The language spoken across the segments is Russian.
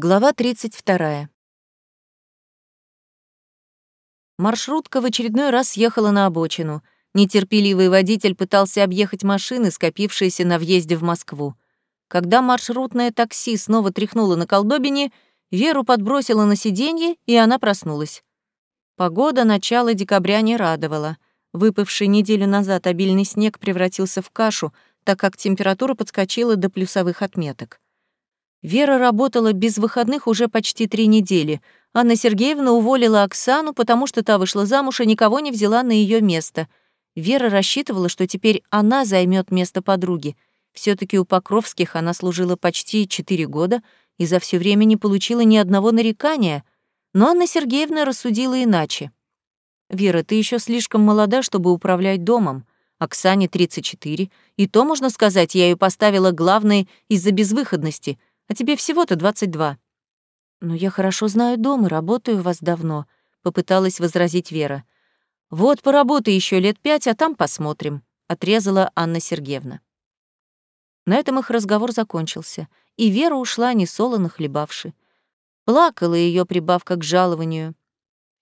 Глава 32. Маршрутка в очередной раз съехала на обочину. Нетерпеливый водитель пытался объехать машины, скопившиеся на въезде в Москву. Когда маршрутное такси снова тряхнуло на колдобине, Веру подбросило на сиденье, и она проснулась. Погода начала декабря не радовала. Выпавший неделю назад обильный снег превратился в кашу, так как температура подскочила до плюсовых отметок. Вера работала без выходных уже почти три недели. Анна Сергеевна уволила Оксану, потому что та вышла замуж и никого не взяла на ее место. Вера рассчитывала, что теперь она займет место подруги. все таки у Покровских она служила почти четыре года и за все время не получила ни одного нарекания. Но Анна Сергеевна рассудила иначе. «Вера, ты еще слишком молода, чтобы управлять домом. Оксане 34, и то, можно сказать, я ее поставила главной из-за безвыходности — а тебе всего-то 22. Но я хорошо знаю дом и работаю у вас давно, попыталась возразить Вера. Вот поработай еще лет пять, а там посмотрим, отрезала Анна Сергеевна. На этом их разговор закончился, и Вера ушла несолоно хлебавши. Плакала ее прибавка к жалованию.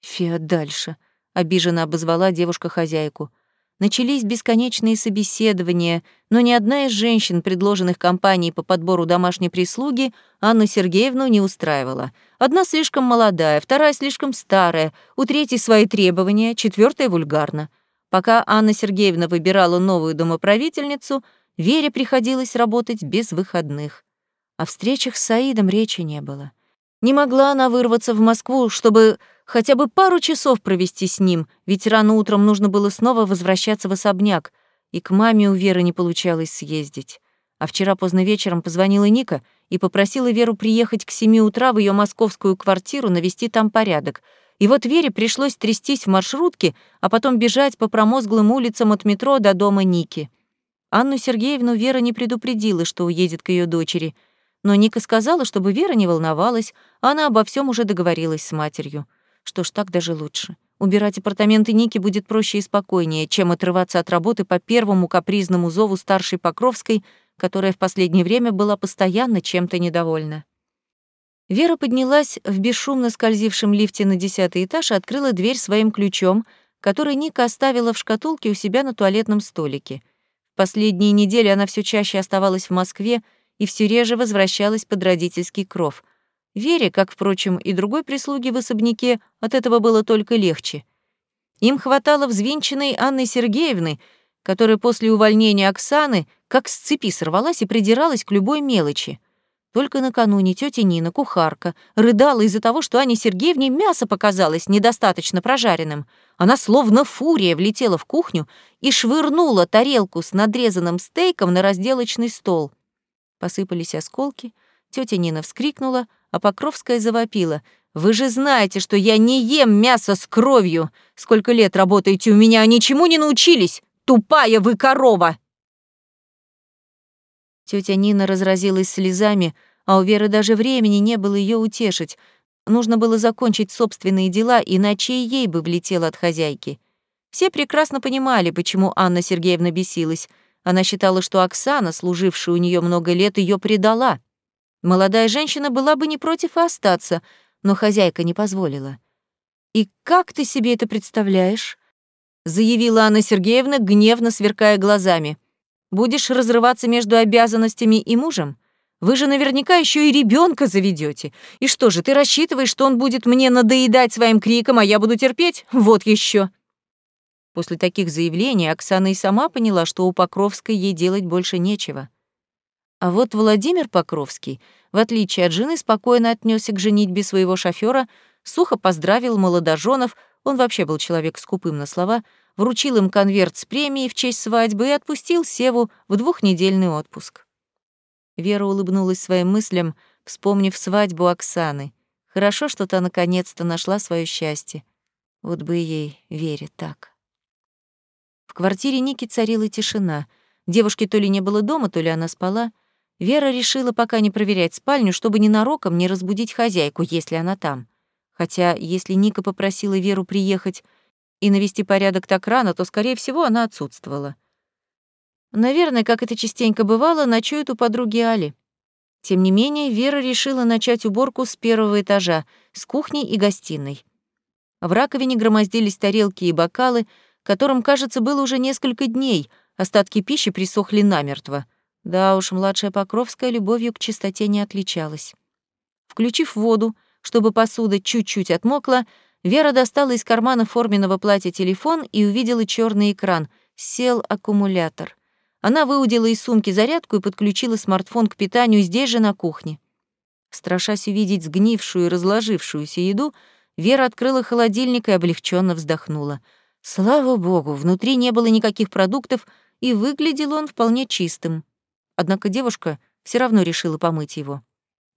«Фиа дальше», — обиженно обозвала девушка хозяйку. Начались бесконечные собеседования, но ни одна из женщин, предложенных компанией по подбору домашней прислуги, Анну Сергеевну не устраивала. Одна слишком молодая, вторая слишком старая, у третьей свои требования, четвертая вульгарна. Пока Анна Сергеевна выбирала новую домоправительницу, Вере приходилось работать без выходных. О встречах с Саидом речи не было. Не могла она вырваться в Москву, чтобы хотя бы пару часов провести с ним, ведь рано утром нужно было снова возвращаться в особняк, и к маме у Веры не получалось съездить. А вчера поздно вечером позвонила Ника и попросила Веру приехать к семи утра в ее московскую квартиру, навести там порядок. И вот Вере пришлось трястись в маршрутке, а потом бежать по промозглым улицам от метро до дома Ники. Анну Сергеевну Вера не предупредила, что уедет к ее дочери. Но Ника сказала, чтобы Вера не волновалась, она обо всем уже договорилась с матерью. Что ж, так даже лучше. Убирать апартаменты Ники будет проще и спокойнее, чем отрываться от работы по первому капризному зову старшей Покровской, которая в последнее время была постоянно чем-то недовольна. Вера поднялась в бесшумно скользившем лифте на десятый этаж и открыла дверь своим ключом, который Ника оставила в шкатулке у себя на туалетном столике. В последние недели она все чаще оставалась в Москве и все реже возвращалась под родительский кров — Вере, как, впрочем, и другой прислуги в особняке, от этого было только легче. Им хватало взвинченной Анны Сергеевны, которая после увольнения Оксаны как с цепи сорвалась и придиралась к любой мелочи. Только накануне тетя Нина, кухарка, рыдала из-за того, что Анне Сергеевне мясо показалось недостаточно прожаренным. Она словно фурия влетела в кухню и швырнула тарелку с надрезанным стейком на разделочный стол. Посыпались осколки, тетя Нина вскрикнула, а Покровская завопила. «Вы же знаете, что я не ем мясо с кровью! Сколько лет работаете у меня, а ничему не научились! Тупая вы корова!» Тетя Нина разразилась слезами, а у Веры даже времени не было ее утешить. Нужно было закончить собственные дела, иначе и ей бы влетело от хозяйки. Все прекрасно понимали, почему Анна Сергеевна бесилась. Она считала, что Оксана, служившая у нее много лет, ее предала. Молодая женщина была бы не против и остаться, но хозяйка не позволила. «И как ты себе это представляешь?» — заявила Анна Сергеевна, гневно сверкая глазами. «Будешь разрываться между обязанностями и мужем? Вы же наверняка еще и ребенка заведете. И что же, ты рассчитываешь, что он будет мне надоедать своим криком, а я буду терпеть? Вот еще. После таких заявлений Оксана и сама поняла, что у Покровской ей делать больше нечего. А вот Владимир Покровский, в отличие от жены, спокойно отнесся к женитьбе своего шофера, сухо поздравил молодоженов, он вообще был человек скупым на слова, вручил им конверт с премией в честь свадьбы и отпустил Севу в двухнедельный отпуск. Вера улыбнулась своим мыслям, вспомнив свадьбу Оксаны. Хорошо, что та наконец-то нашла свое счастье. Вот бы ей, Вере, так. В квартире Ники царила тишина. Девушки то ли не было дома, то ли она спала — Вера решила пока не проверять спальню, чтобы ненароком не разбудить хозяйку, если она там. Хотя, если Ника попросила Веру приехать и навести порядок так рано, то, скорее всего, она отсутствовала. Наверное, как это частенько бывало, ночует у подруги Али. Тем не менее, Вера решила начать уборку с первого этажа, с кухни и гостиной. В раковине громоздились тарелки и бокалы, которым, кажется, было уже несколько дней, остатки пищи присохли намертво. Да уж, младшая Покровская любовью к чистоте не отличалась. Включив воду, чтобы посуда чуть-чуть отмокла, Вера достала из кармана форменного платья телефон и увидела черный экран. Сел аккумулятор. Она выудила из сумки зарядку и подключила смартфон к питанию здесь же на кухне. Страшась увидеть сгнившую и разложившуюся еду, Вера открыла холодильник и облегченно вздохнула. Слава богу, внутри не было никаких продуктов, и выглядел он вполне чистым. Однако девушка все равно решила помыть его.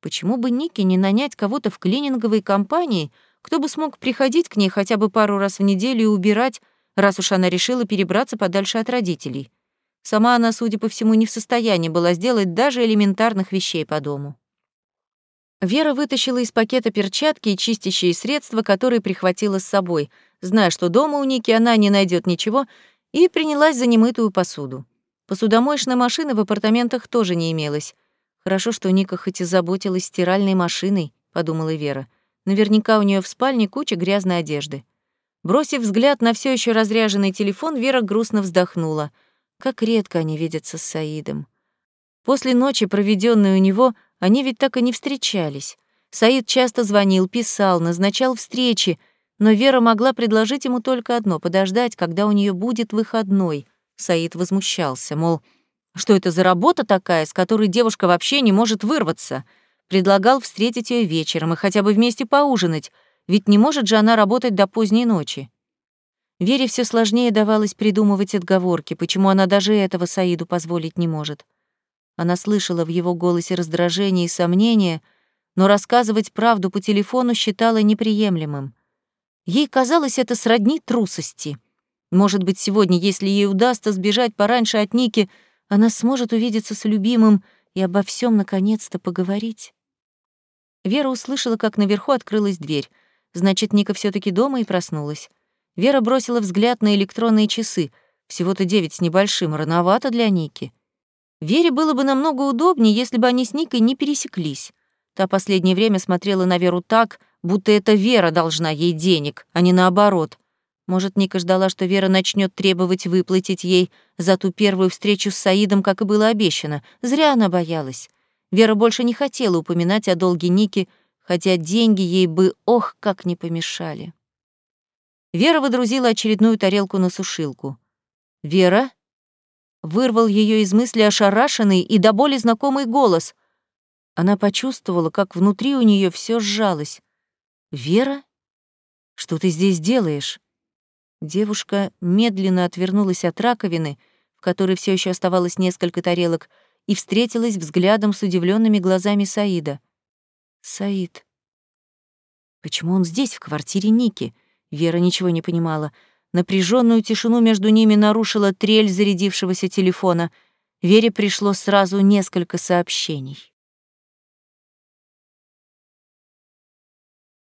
Почему бы Нике не нанять кого-то в клининговой компании — кто бы смог приходить к ней хотя бы пару раз в неделю и убирать, раз уж она решила перебраться подальше от родителей. Сама она, судя по всему, не в состоянии была сделать даже элементарных вещей по дому. Вера вытащила из пакета перчатки и чистящие средства, которые прихватила с собой, зная, что дома у Ники она не найдет ничего, и принялась за немытую посуду. Посудомоечной машины в апартаментах тоже не имелось. Хорошо, что Ника хоть и заботилась стиральной машиной, подумала Вера. Наверняка у нее в спальне куча грязной одежды. Бросив взгляд на все еще разряженный телефон, Вера грустно вздохнула. Как редко они видятся с Саидом. После ночи, проведенной у него, они ведь так и не встречались. Саид часто звонил, писал, назначал встречи, но Вера могла предложить ему только одно — подождать, когда у нее будет выходной. Саид возмущался, мол, что это за работа такая, с которой девушка вообще не может вырваться — Предлагал встретить ее вечером и хотя бы вместе поужинать, ведь не может же она работать до поздней ночи. Вере все сложнее давалось придумывать отговорки, почему она даже этого Саиду позволить не может. Она слышала в его голосе раздражение и сомнение, но рассказывать правду по телефону считала неприемлемым. Ей казалось это сродни трусости. Может быть, сегодня, если ей удастся сбежать пораньше от Ники, она сможет увидеться с любимым и обо всем наконец-то поговорить. Вера услышала, как наверху открылась дверь. Значит, Ника все таки дома и проснулась. Вера бросила взгляд на электронные часы. Всего-то девять с небольшим, рановато для Ники. Вере было бы намного удобнее, если бы они с Никой не пересеклись. Та последнее время смотрела на Веру так, будто это Вера должна ей денег, а не наоборот. Может, Ника ждала, что Вера начнет требовать выплатить ей за ту первую встречу с Саидом, как и было обещано. Зря она боялась. Вера больше не хотела упоминать о долге Ники, хотя деньги ей бы ох, как не помешали. Вера выдрузила очередную тарелку на сушилку. «Вера?» Вырвал ее из мысли ошарашенный и до боли знакомый голос. Она почувствовала, как внутри у нее все сжалось. «Вера? Что ты здесь делаешь?» Девушка медленно отвернулась от раковины, в которой все еще оставалось несколько тарелок, и встретилась взглядом с удивленными глазами Саида. «Саид. Почему он здесь, в квартире Ники?» Вера ничего не понимала. Напряженную тишину между ними нарушила трель зарядившегося телефона. Вере пришло сразу несколько сообщений.